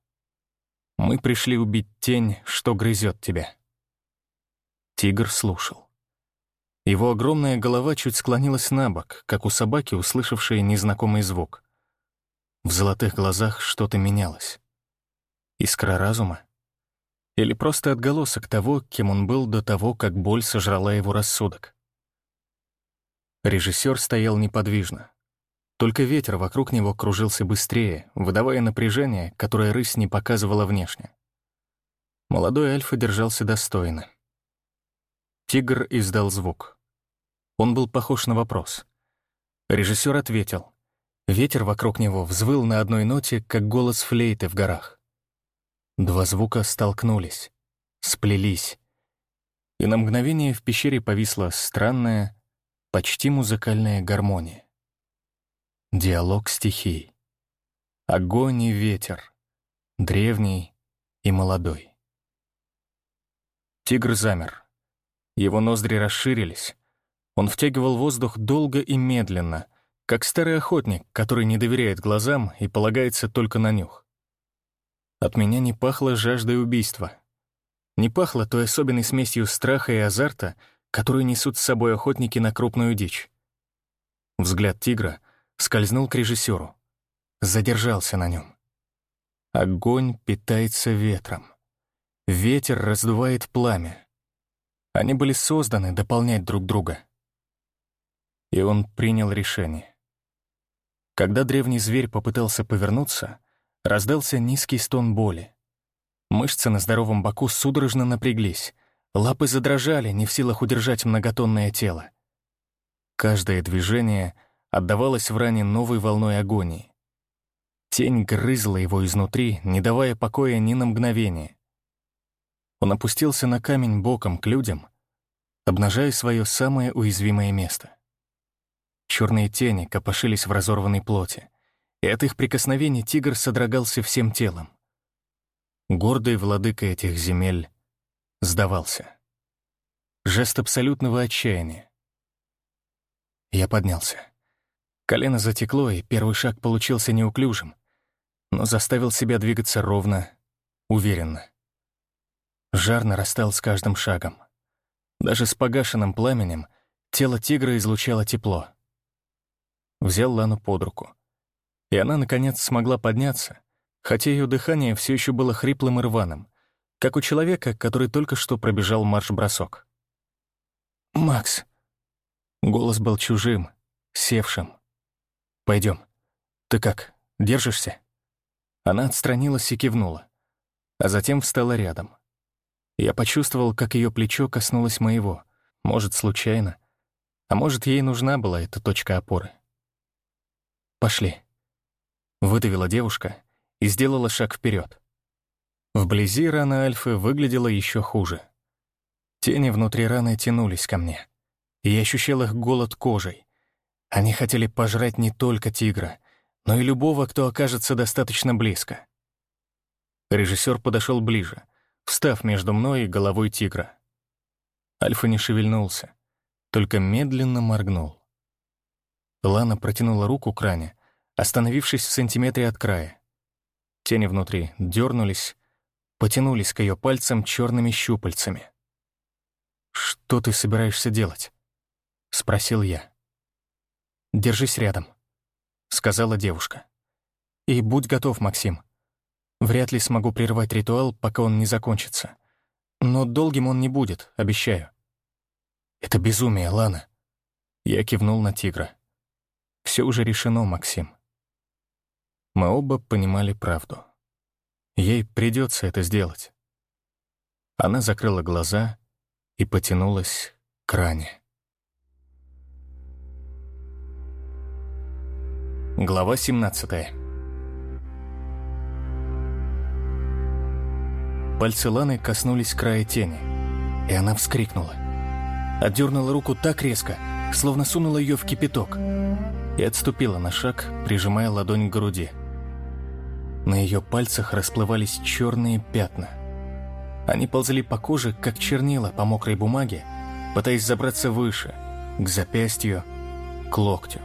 Мы пришли убить тень, что грызет тебя. Тигр слушал. Его огромная голова чуть склонилась на бок, как у собаки, услышавшей незнакомый звук. В золотых глазах что-то менялось. Искра разума? Или просто отголосок того, кем он был до того, как боль сожрала его рассудок? Режиссер стоял неподвижно. Только ветер вокруг него кружился быстрее, выдавая напряжение, которое рысь не показывала внешне. Молодой Альфа держался достойно. Тигр издал звук. Он был похож на вопрос. Режиссер ответил. Ветер вокруг него взвыл на одной ноте, как голос флейты в горах. Два звука столкнулись, сплелись. И на мгновение в пещере повисла странная, почти музыкальная гармония. Диалог стихий. Огонь и ветер. Древний и молодой. Тигр замер. Его ноздри расширились. Он втягивал воздух долго и медленно, как старый охотник, который не доверяет глазам и полагается только на нюх. От меня не пахло жаждой убийства. Не пахло той особенной смесью страха и азарта, которую несут с собой охотники на крупную дичь. Взгляд тигра скользнул к режиссеру, задержался на нем. Огонь питается ветром. Ветер раздувает пламя. Они были созданы дополнять друг друга. И он принял решение. Когда древний зверь попытался повернуться, раздался низкий стон боли. Мышцы на здоровом боку судорожно напряглись, лапы задрожали, не в силах удержать многотонное тело. Каждое движение отдавалось в ране новой волной агонии. Тень грызла его изнутри, не давая покоя ни на мгновение. Он опустился на камень боком к людям, обнажая свое самое уязвимое место. Черные тени копошились в разорванной плоти, и от их прикосновений тигр содрогался всем телом. Гордый владыка этих земель сдавался. Жест абсолютного отчаяния. Я поднялся. Колено затекло, и первый шаг получился неуклюжим, но заставил себя двигаться ровно, уверенно. Жар нарастал с каждым шагом. Даже с погашенным пламенем тело тигра излучало тепло. Взял Лану под руку. И она, наконец, смогла подняться, хотя ее дыхание все еще было хриплым и рваным, как у человека, который только что пробежал марш-бросок. «Макс!» Голос был чужим, севшим. Пойдем. Ты как, держишься?» Она отстранилась и кивнула, а затем встала рядом. Я почувствовал, как ее плечо коснулось моего, может, случайно, а может, ей нужна была эта точка опоры. «Пошли», — выдавила девушка и сделала шаг вперед. Вблизи рана Альфы выглядела еще хуже. Тени внутри раны тянулись ко мне, и я ощущал их голод кожей. Они хотели пожрать не только тигра, но и любого, кто окажется достаточно близко. Режиссер подошел ближе, встав между мной и головой тигра. Альфа не шевельнулся, только медленно моргнул. Лана протянула руку к ране, остановившись в сантиметре от края. Тени внутри дернулись, потянулись к ее пальцам черными щупальцами. «Что ты собираешься делать?» — спросил я. «Держись рядом», — сказала девушка. «И будь готов, Максим. Вряд ли смогу прервать ритуал, пока он не закончится. Но долгим он не будет, обещаю». «Это безумие, Лана». Я кивнул на тигра. Все уже решено, Максим. Мы оба понимали правду. Ей придется это сделать. Она закрыла глаза и потянулась к ране. Глава 17 Пальцы Ланы коснулись края тени, и она вскрикнула. Отдернула руку так резко, словно сунула ее в кипяток, и отступила на шаг, прижимая ладонь к груди. На ее пальцах расплывались черные пятна. Они ползли по коже, как чернила по мокрой бумаге, пытаясь забраться выше, к запястью, к локтю.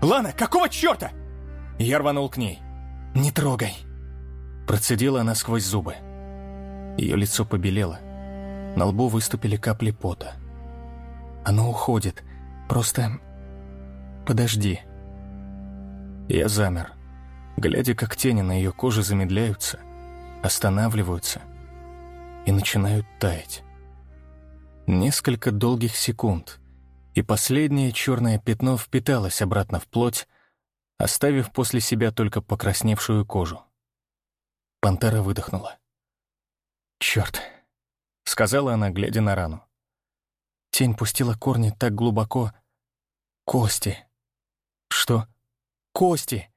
«Лана, какого черта?» Я рванул к ней. «Не трогай!» Процедила она сквозь зубы. Ее лицо побелело. На лбу выступили капли пота. «Оно уходит. Просто... подожди». Я замер глядя, как тени на ее коже замедляются, останавливаются и начинают таять. Несколько долгих секунд, и последнее черное пятно впиталось обратно в плоть, оставив после себя только покрасневшую кожу. Пантера выдохнула. «Черт!» — сказала она, глядя на рану. Тень пустила корни так глубоко. Кости. Что? Кости!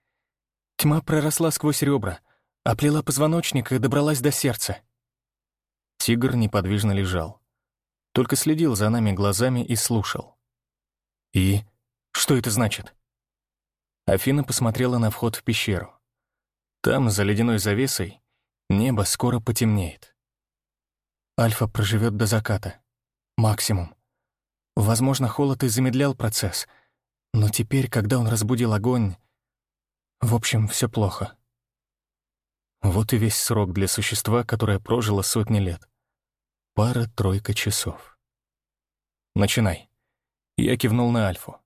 Тьма проросла сквозь ребра, оплела позвоночник и добралась до сердца. Тигр неподвижно лежал. Только следил за нами глазами и слушал. «И? Что это значит?» Афина посмотрела на вход в пещеру. Там, за ледяной завесой, небо скоро потемнеет. Альфа проживет до заката. Максимум. Возможно, холод и замедлял процесс, но теперь, когда он разбудил огонь, в общем, все плохо. Вот и весь срок для существа, которое прожило сотни лет. Пара-тройка часов. «Начинай». Я кивнул на Альфу.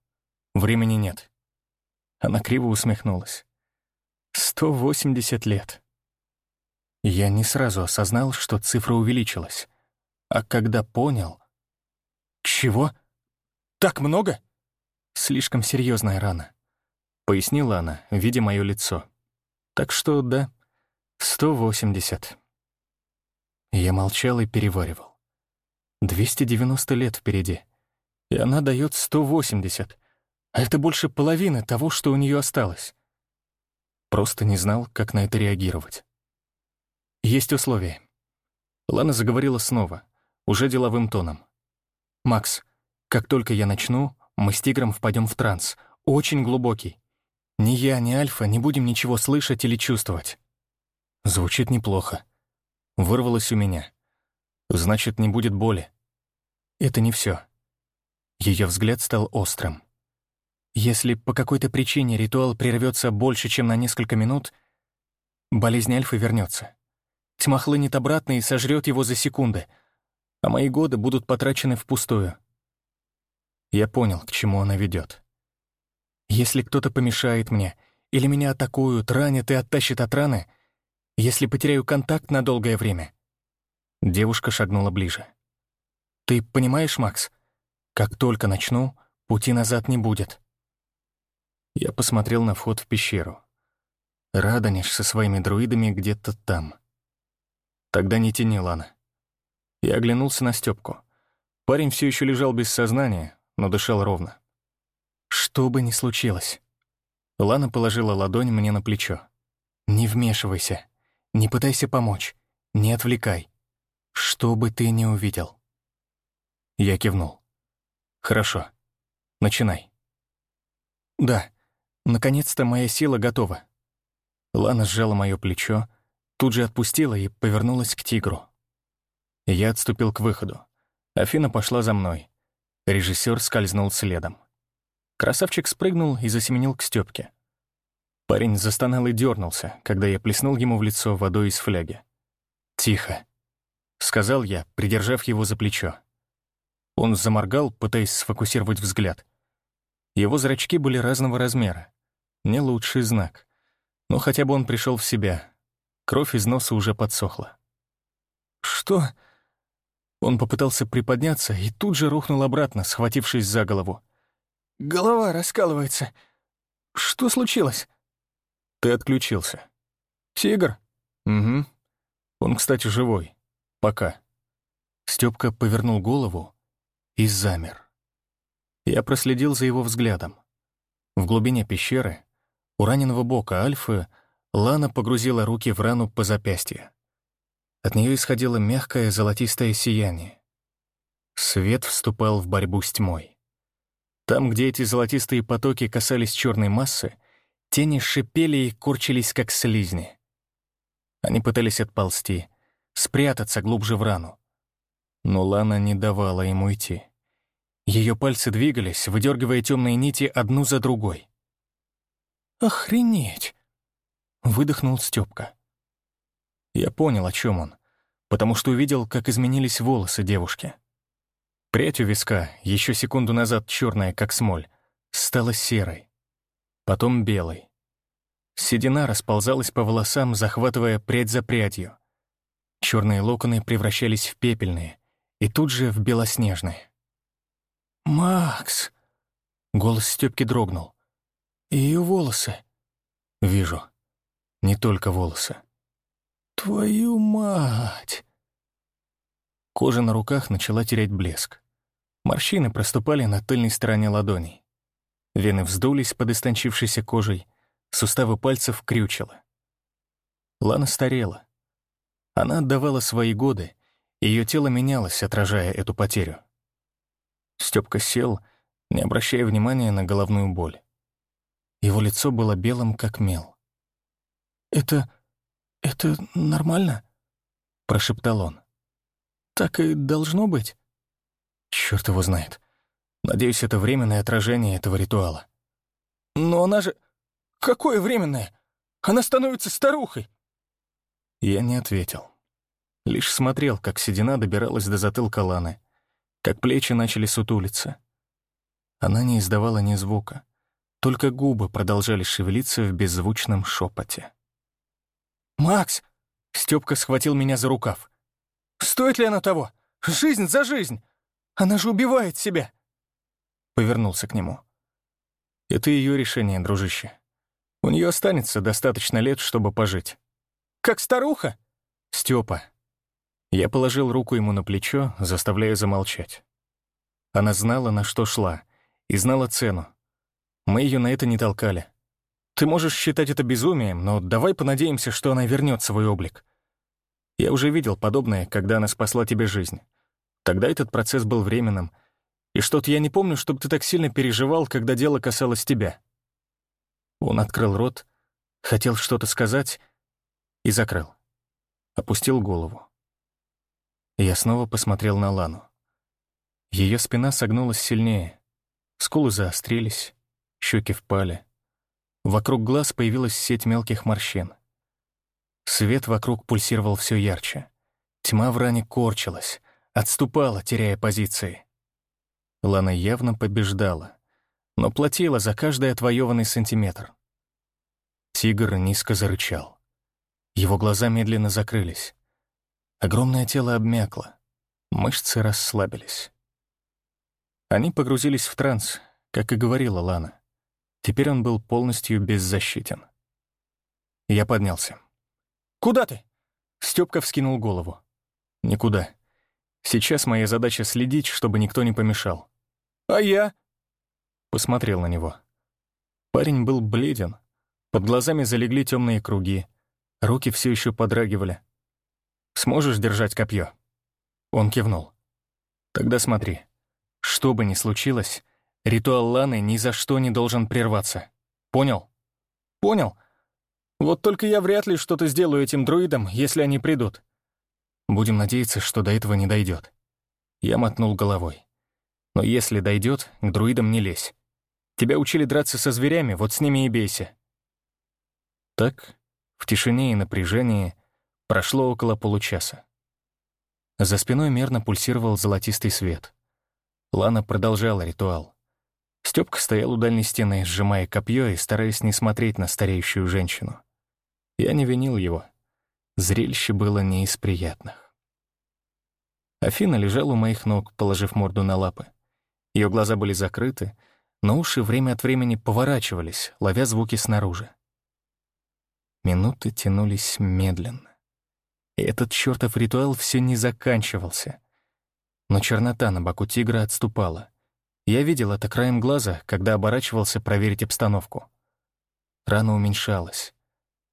«Времени нет». Она криво усмехнулась. «Сто восемьдесят лет». Я не сразу осознал, что цифра увеличилась. А когда понял... «Чего? Так много?» Слишком серьезная рана пояснила она, видя мое лицо. Так что да, 180. Я молчал и переваривал. 290 лет впереди. И она дает 180. А это больше половины того, что у нее осталось. Просто не знал, как на это реагировать. Есть условия. Лана заговорила снова, уже деловым тоном. «Макс, как только я начну, мы с тигром впадем в транс, очень глубокий. Ни я, ни Альфа не будем ничего слышать или чувствовать. Звучит неплохо. Вырвалось у меня. Значит, не будет боли. Это не все. Ее взгляд стал острым. Если по какой-то причине ритуал прервется больше, чем на несколько минут, болезнь Альфы вернется. Тьма хлынет обратно и сожрет его за секунды, а мои годы будут потрачены впустую. Я понял, к чему она ведет. Если кто-то помешает мне, или меня атакуют, ранят и оттащат от раны, если потеряю контакт на долгое время. Девушка шагнула ближе. Ты понимаешь, Макс? Как только начну, пути назад не будет. Я посмотрел на вход в пещеру. Радонеж со своими друидами где-то там. Тогда не тяни, Лана. Я оглянулся на Стёпку. Парень все еще лежал без сознания, но дышал ровно. Что бы ни случилось. Лана положила ладонь мне на плечо. «Не вмешивайся. Не пытайся помочь. Не отвлекай. Что бы ты ни увидел». Я кивнул. «Хорошо. Начинай». «Да. Наконец-то моя сила готова». Лана сжала мое плечо, тут же отпустила и повернулась к тигру. Я отступил к выходу. Афина пошла за мной. Режиссер скользнул следом. Красавчик спрыгнул и засеменил к Стёпке. Парень застонал и дернулся, когда я плеснул ему в лицо водой из фляги. «Тихо», — сказал я, придержав его за плечо. Он заморгал, пытаясь сфокусировать взгляд. Его зрачки были разного размера. Не лучший знак. Но хотя бы он пришел в себя. Кровь из носа уже подсохла. «Что?» Он попытался приподняться и тут же рухнул обратно, схватившись за голову. «Голова раскалывается. Что случилось?» «Ты отключился». «Тигр?» «Угу. Он, кстати, живой. Пока». Стёпка повернул голову и замер. Я проследил за его взглядом. В глубине пещеры, у раненого бока Альфы, Лана погрузила руки в рану по запястью. От нее исходило мягкое золотистое сияние. Свет вступал в борьбу с тьмой. Там, где эти золотистые потоки касались черной массы, тени шипели и корчились, как слизни. Они пытались отползти, спрятаться глубже в рану. Но Лана не давала ему идти. Ее пальцы двигались, выдергивая темные нити одну за другой. «Охренеть!» — выдохнул Степка. Я понял, о чем он, потому что увидел, как изменились волосы девушки. Прядь у виска, еще секунду назад черная, как смоль, стала серой, потом белой. Седина расползалась по волосам, захватывая прядь за прядью. Черные локоны превращались в пепельные и тут же в белоснежные. «Макс!» — голос Степки дрогнул. «Ее волосы?» «Вижу. Не только волосы. «Твою мать!» Кожа на руках начала терять блеск. Морщины проступали на тыльной стороне ладоней. Вены вздулись под истончившейся кожей, суставы пальцев крючило. Лана старела. Она отдавала свои годы, ее тело менялось, отражая эту потерю. Стёпка сел, не обращая внимания на головную боль. Его лицо было белым, как мел. «Это «Это нормально?» — прошептал он. «Так и должно быть?» Черт его знает. Надеюсь, это временное отражение этого ритуала. «Но она же... Какое временное? Она становится старухой!» Я не ответил. Лишь смотрел, как седина добиралась до затылка Ланы, как плечи начали сутулиться. Она не издавала ни звука, только губы продолжали шевелиться в беззвучном шепоте. «Макс!» — Стёпка схватил меня за рукав. «Стоит ли она того? Жизнь за жизнь! Она же убивает себя!» Повернулся к нему. «Это ее решение, дружище. У нее останется достаточно лет, чтобы пожить». «Как старуха?» «Стёпа». Я положил руку ему на плечо, заставляя замолчать. Она знала, на что шла, и знала цену. Мы ее на это не толкали. Ты можешь считать это безумием, но давай понадеемся, что она вернет свой облик. Я уже видел подобное, когда она спасла тебе жизнь. Тогда этот процесс был временным. И что-то я не помню, чтобы ты так сильно переживал, когда дело касалось тебя. Он открыл рот, хотел что-то сказать и закрыл. Опустил голову. Я снова посмотрел на Лану. Ее спина согнулась сильнее, скулы заострились, щеки впали. Вокруг глаз появилась сеть мелких морщин. Свет вокруг пульсировал все ярче. Тьма в ране корчилась, отступала, теряя позиции. Лана явно побеждала, но платила за каждый отвоеванный сантиметр. Тигр низко зарычал. Его глаза медленно закрылись. Огромное тело обмякло. Мышцы расслабились. Они погрузились в транс, как и говорила Лана. Теперь он был полностью беззащитен. Я поднялся. «Куда ты?» Стёпка вскинул голову. «Никуда. Сейчас моя задача следить, чтобы никто не помешал». «А я?» Посмотрел на него. Парень был бледен. Под глазами залегли темные круги. Руки все еще подрагивали. «Сможешь держать копье?» Он кивнул. «Тогда смотри. Что бы ни случилось, ритуал Ланы ни за что не должен прерваться. Понял?» «Понял. Вот только я вряд ли что-то сделаю этим друидам, если они придут. Будем надеяться, что до этого не дойдет. Я мотнул головой. Но если дойдет, к друидам не лезь. Тебя учили драться со зверями, вот с ними и бейся. Так, в тишине и напряжении, прошло около получаса. За спиной мерно пульсировал золотистый свет. Лана продолжала ритуал. Стёпка стоял у дальней стены, сжимая копье и стараясь не смотреть на стареющую женщину. Я не винил его. Зрелище было не из приятных. Афина лежала у моих ног, положив морду на лапы. Ее глаза были закрыты, но уши время от времени поворачивались, ловя звуки снаружи. Минуты тянулись медленно. И этот чертов ритуал все не заканчивался. Но чернота на боку тигра отступала. Я видел это краем глаза, когда оборачивался проверить обстановку. Рана уменьшалась.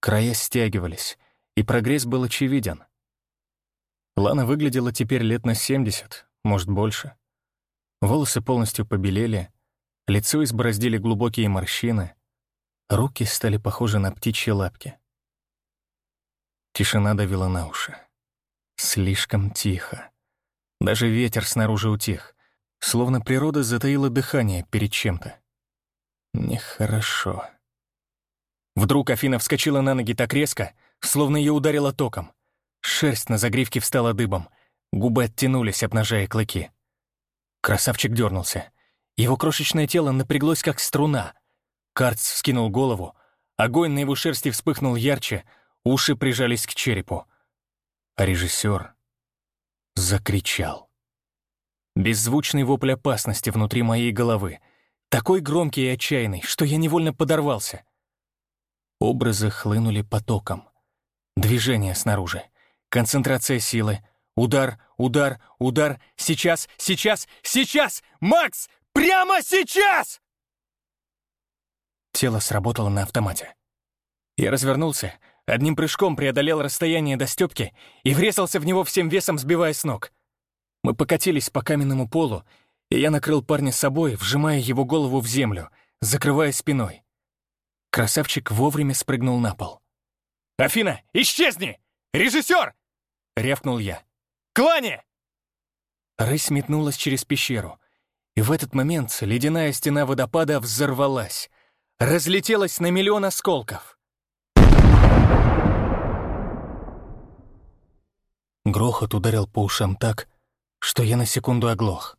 Края стягивались, и прогресс был очевиден. Лана выглядела теперь лет на 70, может, больше. Волосы полностью побелели, лицо избороздили глубокие морщины, руки стали похожи на птичьи лапки. Тишина давила на уши. Слишком тихо. Даже ветер снаружи утих, словно природа затаила дыхание перед чем-то. Нехорошо. Вдруг Афина вскочила на ноги так резко, словно ее ударило током. Шерсть на загривке встала дыбом, губы оттянулись, обнажая клыки. Красавчик дернулся. Его крошечное тело напряглось, как струна. Карц вскинул голову, огонь на его шерсти вспыхнул ярче, уши прижались к черепу. А режиссер закричал. Беззвучный вопль опасности внутри моей головы, такой громкий и отчаянный, что я невольно подорвался — Образы хлынули потоком. Движение снаружи. Концентрация силы. Удар, удар, удар. Сейчас, сейчас, сейчас! Макс! Прямо сейчас! Тело сработало на автомате. Я развернулся, одним прыжком преодолел расстояние до Стёпки и врезался в него всем весом, сбивая с ног. Мы покатились по каменному полу, и я накрыл парня собой, вжимая его голову в землю, закрывая спиной. Красавчик вовремя спрыгнул на пол. «Афина, исчезни! Режиссер!» — рявкнул я. «Клане!» Рысь метнулась через пещеру, и в этот момент ледяная стена водопада взорвалась, разлетелась на миллион осколков. Грохот ударил по ушам так, что я на секунду оглох.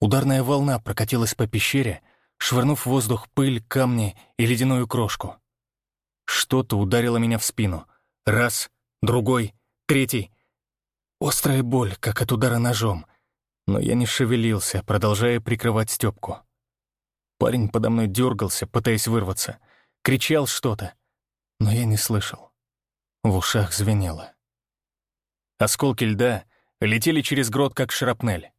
Ударная волна прокатилась по пещере, швырнув в воздух пыль, камни и ледяную крошку. Что-то ударило меня в спину. Раз, другой, третий. Острая боль, как от удара ножом. Но я не шевелился, продолжая прикрывать Стёпку. Парень подо мной дергался, пытаясь вырваться. Кричал что-то. Но я не слышал. В ушах звенело. Осколки льда летели через грот, как шрапнель.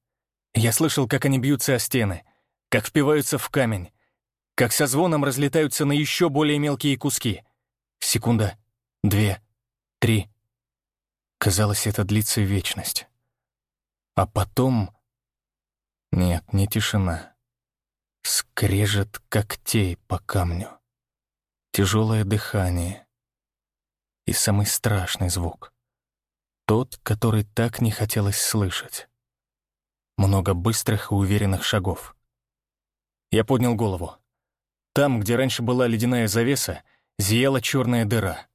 Я слышал, как они бьются о стены, как впиваются в камень, как со звоном разлетаются на еще более мелкие куски. Секунда, две, три. Казалось, это длится вечность. А потом... Нет, не тишина. Скрежет когтей по камню. Тяжелое дыхание. И самый страшный звук. Тот, который так не хотелось слышать. Много быстрых и уверенных шагов. Я поднял голову. Там, где раньше была ледяная завеса, зияла черная дыра.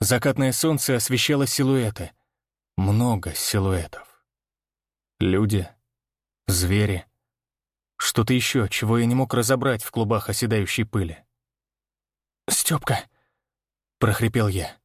Закатное солнце освещало силуэты. Много силуэтов. Люди, звери, Что-то еще, чего я не мог разобрать в клубах оседающей пыли. «Стёпка!» — прохрипел я.